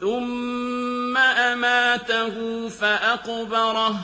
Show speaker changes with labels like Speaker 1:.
Speaker 1: ثُمَّ أَمَاتَهُ فَأَقْبَرَهُ.